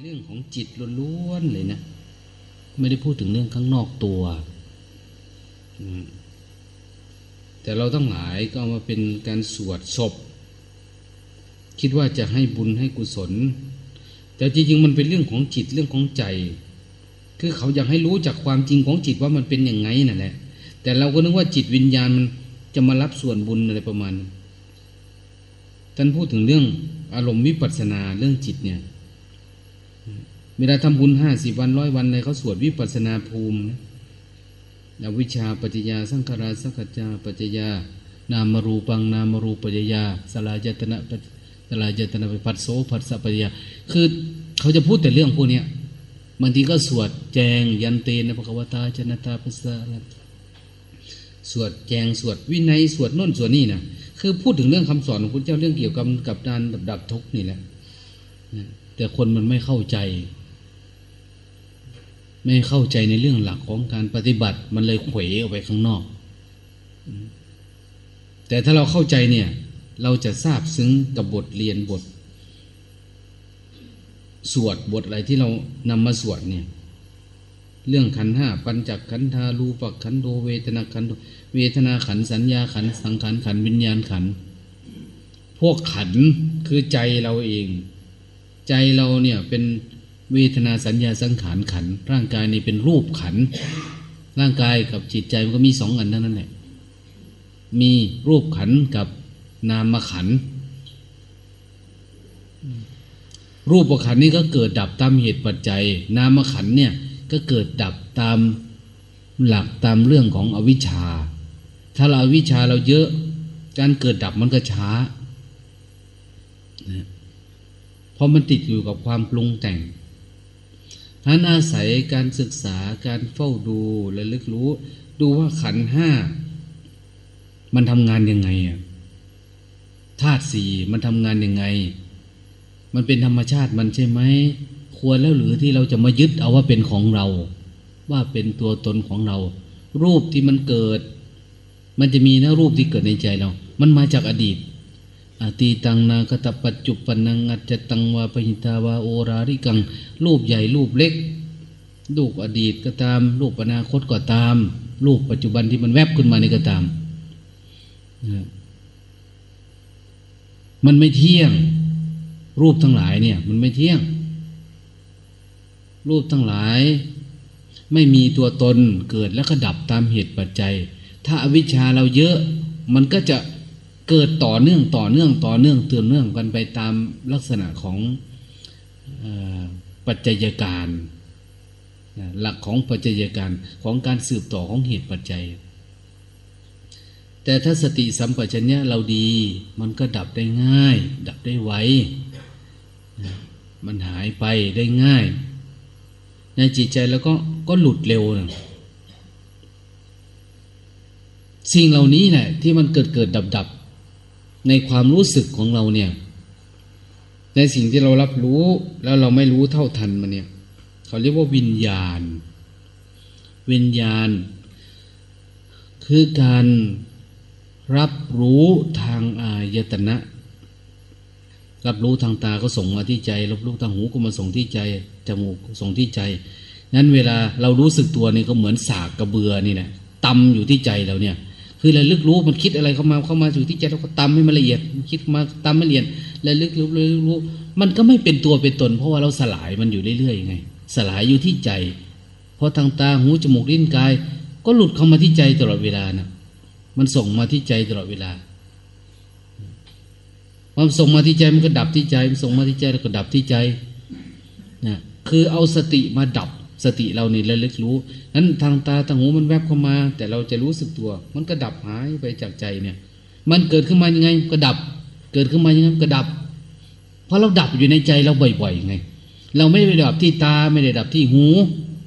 เป็นเรื่องของจิตล้วนๆเลยนะ ไม่ได้พูดถึงเรื่องข้างนอกตัวแต่เราต้งหลายก็เอามาเป็นการสวดศพ คิดว่าจะให้บุญให้กุศล แต่จริงๆมันเป็นเรื่องของจิตเรื่องของใจ คือเขาอยากให้รู้จากความจริงของจิตว่ามันเป็นอย่างไงนั่นแหละ แต่เราก็นึกว่าจิตวิญญาณมันจะมารับส่วนบุญอะไรประมาณท่านพูดถึงเรื่องอารมณ์วิปัสสนาเรื่องจิตเนี่ย เวลาทำบุญห้าสิบวันร้อยวันเลยเขาสวดวิปัสนาภูมินะวิชาปัจจยา สังขาราสังขจาปัจจยา นามรูปัง นามรูปัจจยาสลายตนะสลายตนะปัสโสปัสสะปัจจยา คือเขาจะพูดแต่เรื่องพวกนี้บางทีก็สวดแจงยันเตนะภควตาชนะตาปัสสะสวดแจงสวดวินัยสวดน่นสวดนี่นะคือพูดถึงเรื่องคำสอนของพระเจ้าเรื่องเกี่ยวกับกับการดับทุกข์นี่แหละแต่คนมันไม่เข้าใจ ไม่เข้าใจในเรื่องหลักของการปฏิบัติ มันเลยเขวออกไปข้างนอก แต่ถ้าเราเข้าใจเนี่ย เราจะทราบซึ้งกับบทเรียนบท สวดบทอะไรที่เรานำมาสวดเนี่ย เรื่องขันห้าปัญจขันธารูปขันโดเวทนาขันโดเวทนาขันสัญญาขันสังขารขันวิญญาณขัน พวกขันคือใจเราเอง ใจเราเนี่ยเป็น เวทนาสัญญาสังขารขัน ร่างกายนี่เป็นรูปขัน ร่างกายกับจิตใจมันก็มีสองอันเท่านั้นแหละ มีรูปขันกับนามขัน รูปขันนี่ก็เกิดดับตามเหตุปัจจัย นามขันเนี่ยก็เกิดดับตามหลักตามเรื่องของอวิชชา ถ้าเราอาวิชชาเราเยอะ การเกิดดับมันก็ช้านะเพราะมันติดอยู่กับความปรุงแต่ง นั้นอาศัยการศึกษาการเฝ้าดูและลึกรู้ ดูว่าขันห้ามันทำงานยังไงอะธาตุสี่มันทำงานยังไง มันเป็นธรรมชาติมันใช่ไหมควรแล้วหรือที่เราจะมายึดเอาว่าเป็นของเรา ว่าเป็นตัวตนของเรา รูปที่มันเกิด มันจะมีนะรูปที่เกิดในใจเรา มันมาจากอดีต อตีตังนาคตปัจจุปนังอัจจตังวาปหิตาวาโอราริกัง รูปใหญ่รูปเล็ก รูปอดีตก็ตาม รูปอนาคตก็ตาม รูปปัจจุบันที่มันแวบขึ้นมานี่ก็ตามนะมันไม่เที่ยง รูปทั้งหลายเนี่ย มันไม่เที่ยง รูปทั้งหลาย ไม่มีตัวตนเกิดแล้วก็ดับตามเหตุปัจจัย ถ้าอาวิชชาเราเยอะ มันก็จะ เกิดต่อเนื่องต่อเนื่องต่อเนื่องเตือนเนื่องกันไปตามลักษณะของอปัจจัยการหลักของปัจจัยการของการสืบต่อของเหตุปัจจัย แต่ถ้าสติสัมปชัญญะเราดี มันก็ดับได้ง่าย ดับได้ไวมันหายไปได้ง่าย ในจิตใจแล้วก็ก็หลุดเร็วนะสิ่งเหล่านี้แหละที่มันเกิดเกิดดับดับ ในความรู้สึกของเราเนี่ย ในสิ่งที่เรารับรู้แล้วเราไม่รู้เท่าทันมันเนี่ย เขาเรียกว่าวิญญาณ วิญญาณ คือการรับรู้ทางอายตนะ รับรู้ทางตาก็ส่งมาที่ใจ รับรู้ทางหูก็มาส่งที่ใจ จมูกส่งที่ใจ นั้นเวลาเรารู้สึกตัวนี่ก็เหมือนสากกระเบือนี่แหละตำอยู่ที่ใจเราเนี่ย คือระลึกรู้มันคิดอะไรเข้ามาเข้ามาอยู่ที่ใจเราก็ตำให้มันละเอียด คิดมาตำให้ละเอียดระลึกรู้ระลึกรู้ มันก็ไม่เป็นตัวเป็นตน เพราะว่าเราสลายมันอยู่เรื่อยๆไง สลายอยู่ที่ใจ เพราะทางตาหูจมูกลิ้นกาย ก็หลุดเข้ามาที่ใจตลอดเวลานะมันส่งมาที่ใจตลอดเวลามันส่งมาที่ใจมันก็ดับที่ใจ มันส่งมาที่ใจแล้วก็ดับที่ใจนะคือเอาสติมาดับ สติเรานี่ระลึกรู้นั้นทางตาทางหูมันแวบเข้ามา แต่เราจะรู้สึกตัว มันก็ดับหายไปจากใจเนี่ย มันเกิดขึ้นมายังไงก็ดับ เกิดขึ้นมายังไงก็ดับ เพราะเราดับอยู่ในใจเราบ่อยๆไง เราไม่ได้ดับที่ตาไม่ได้ดับที่หู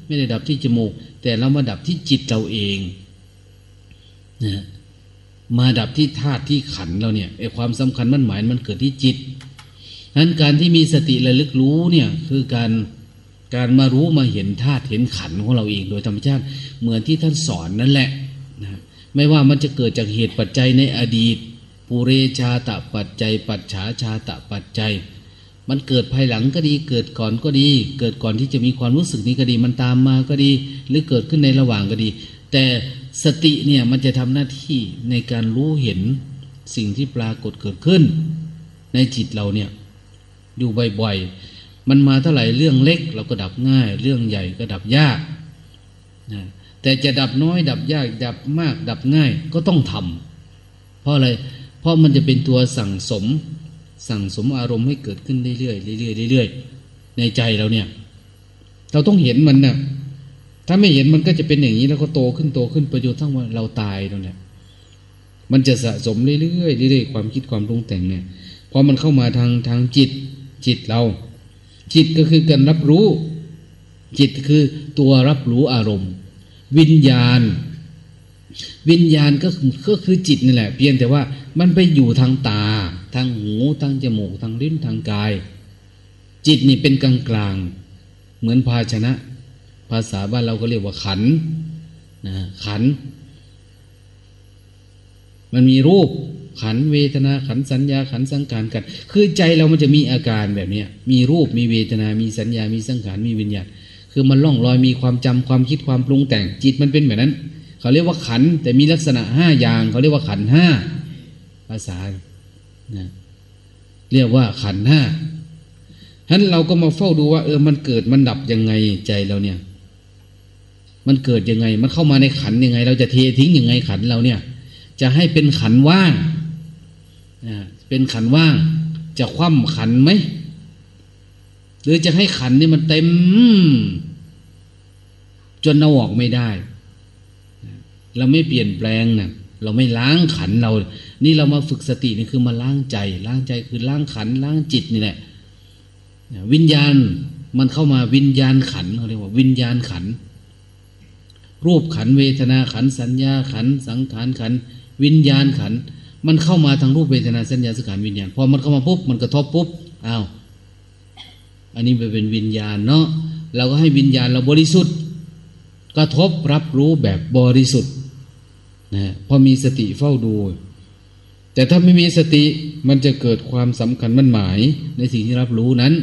ไม่ได้ดับที่จมูก แต่เรามาดับที่จิตเราเองนะมาดับที่ธาตุที่ขันเราเนี่ยไอความสำคัญมันหมายมันเกิดที่จิตนั้นการที่มีสติระลึกรู้เนี่ยคือการ การมารู้มาเห็นธาตุเห็นขันของเราเองโดยธรรมชาติเหมือนที่ท่านสอนนั่นแหละนะไม่ว่ามันจะเกิดจากเหตุปัจจัยในอดีต ปุเรชาตะปัจจัย ปัจฉาชาตะปัจจัย มันเกิดภายหลังก็ดี เกิดก่อนก็ดี เกิดก่อนที่จะมีความรู้สึกนี้ก็ดี มันตามมาก็ดี หรือเกิดขึ้นในระหว่างก็ดี แต่สติเนี่ยมันจะทำหน้าที่ในการรู้เห็นสิ่งที่ปรากฏเกิดขึ้น ในจิตเราเนี่ยอยู่บ่อยๆ มันมาเท่าไหร่เรื่องเล็ก เราก็ดับง่าย เรื่องใหญ่ก็ดับยากนะแต่จะดับน้อย ดับยาก ดับมาก ดับง่ายก็ต้องทำเพราะอะไร เพราะมันจะเป็นตัวสั่งสม สั่งสมอารมณ์ให้เกิดขึ้นเรื่อยๆเรื่อยๆเรื่อยๆในใจเราเนี่ย เราต้องเห็นมันนะ่ะถ้าไม่เห็นมันก็จะเป็นอย่างนี้แล้วก็โตขึ้นโตขึ้นประโยชน์ทั้งวันเราตายตรงนี้มันจะสะสมเรื่อยๆเรื่อยๆความคิดความปรุงแต่งเนี่ยพอมันเข้ามาทางทางจิตจิตเรา จิตก็คือการรับรู้ จิตคือตัวรับรู้อารมณ์ วิญญาณ วิญญาณก็คือก็คือจิตนี่แหละ เพียงแต่ว่ามันไปอยู่ทางตา ทางหูทางจมูกทางลิ้นทางกาย จิตนี่เป็นกลางกลางเหมือนภาชนะ ภาษาบ้านเราก็เรียกว่าขันนะขัน มันมีรูป ขันเวทนาขันสัญญาขันสังขารกัน คือใจเรามันจะมีอาการแบบนี้มีรูปมีเวทนา มีสัญญา มีสังขาร มีวิญญาณ คือมันล่องลอยมีความจำความคิดความปรุงแต่งจิตมันเป็นแบบนั้น เขาเรียกว่าขันแต่มีลักษณะห้าอย่าง เขาเรียกว่าขันห้าภาษานะเรียกว่าขันห้าฉะนั้นเราก็มาเฝ้าดูว่า เออมันเกิดมันดับยังไงใจเราเนี่ย มันเกิดยังไง มันเข้ามาในขันยังไง เราจะเททิ้งยังไงขันเราเนี่ย จะให้เป็นขันว่าง เป็นขันว่าง จะคว่ำขันไหม หรือจะให้ขันนี่มันเต็ม จนเอาออกไม่ได้ เราไม่เปลี่ยนแปลงนะเราไม่ล้างขันเรา นี่เรามาฝึกสตินี่คือมาล้างใจ ล้างใจคือล้างขัน ล้างจิตนี่แหละ วิญญาณมันเข้ามาวิญญาณขันเขาเรียกว่าวิญญาณขัน รูปขันเวทนาขันสัญญาขัน สังขารขัน วิญญาณขัน มันเข้ามาทางรูปเวทนาสัญญาสังขารวิญญาณ พอมันเข้ามาปุ๊บมันกระทบปุ๊บอ้าวอันนี้ไปเป็นวิญญาณเนาะเราก็ให้วิญญาณเราบริสุทธิ์ กระทบรับรู้แบบบริสุทธิ์นะพอมีสติเฝ้าดู แต่ถ้าไม่มีสติมันจะเกิดความสำคัญมั่นหมายในสิ่งที่รับรู้นั้น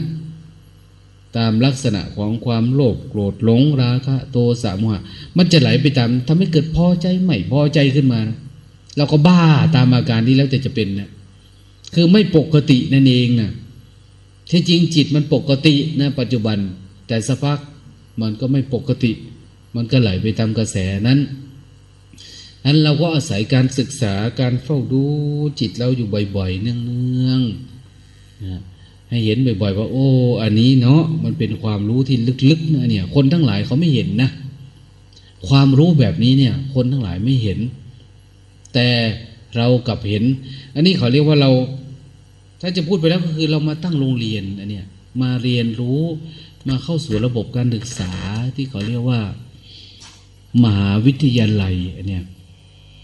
ตามลักษณะของความโลภโกรธหลงราคะ โทสะโมหะ มันจะไหลไปตามทำให้เกิดพอใจไม่พอใจขึ้นมา เราก็บ้าตามอาการที่แล้วแต่จะเป็นนะคือไม่ปกตินั่นเองนะที่จริงจิตมันปกตินะปัจจุบัน แต่สักพักมันก็ไม่ปกติ มันก็ไหลไปตามกระแสนั้นนั้นเราก็อาศัยการศึกษาการเฝ้าดูจิตเราอยู่บ่อยๆ เนืองๆให้เห็นบ่อยๆว่า โอ้ อันนี้เนาะมันเป็นความรู้ที่ลึกๆนะเนี่ย คนทั้งหลายเขาไม่เห็นนะ ความรู้แบบนี้เนี่ย คนทั้งหลายไม่เห็น แต่เรากลับเห็น อันนี้เขาเรียกว่าเรา ถ้าจะพูดไปแล้วก็คือเรามาตั้งโรงเรียนอันเนี้ยมาเรียนรู้มาเข้าสู่ระบบการศึกษาที่เขาเรียกว่า มหาวิทยาลัยอันเนี้ย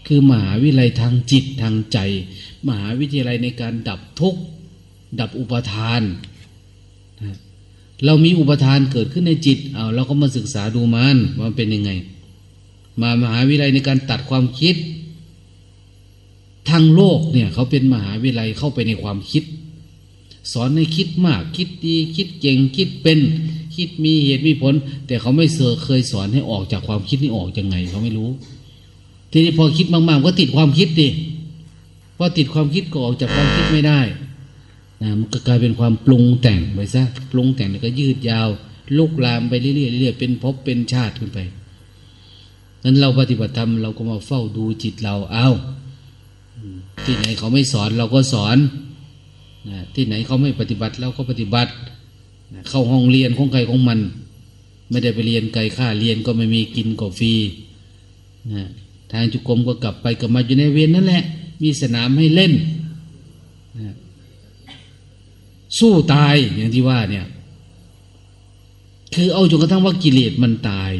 คือมหาวิทยาลัยทางจิตทางใจ มหาวิทยาลัยในการดับทุกข์ดับอุปทานเรามีอุปทานเกิดขึ้นในจิต เอาเราก็มาศึกษาดูมันว่าเป็นยังไง มามหาวิทยาลัยในการตัดความคิด ทางโลกเนี่ย เขาเป็นมหาวิทยาลัยเข้าไปในความคิด สอนให้คิดมาก คิดดี คิดเก่ง คิดเป็น คิดมีเหตุมีผล แต่เขาไม่เสอเคยสอนให้ออกจากความคิดนี่ออกยังไง เขาไม่รู้ ทีนี้พอคิดมากๆก็ติดความคิดดิพอติดความคิดก็ออกจากความคิดไม่ได้นะมันก็กลายเป็นความปรุงแต่งไปซะปรุงแต่งแล้วก็ยืดยาวลุกลามไปเรื่อยๆเรื่อยๆเป็นภพเป็นชาติขึ้นไปนั้นเราปฏิบัติธรรมเราก็มาเฝ้าดูจิตเราเอา ที่ไหนเขาไม่สอนเราก็สอนนะที่ไหนเขาไม่ปฏิบัติเราก็ปฏิบัตินะเข้าห้องเรียนของใครของมัน ไม่ได้ไปเรียนไกลค่าเรียนก็ไม่มีกินก็ฟรีนะทางจุกรมก็กลับไปกลับมาอยู่ในเวียนนั่นแหละ มีสนามให้เล่นนะสู้ตายอย่างที่ว่าเนี่ย คือเอาจนกระทั่งว่ากิเลสมันตาย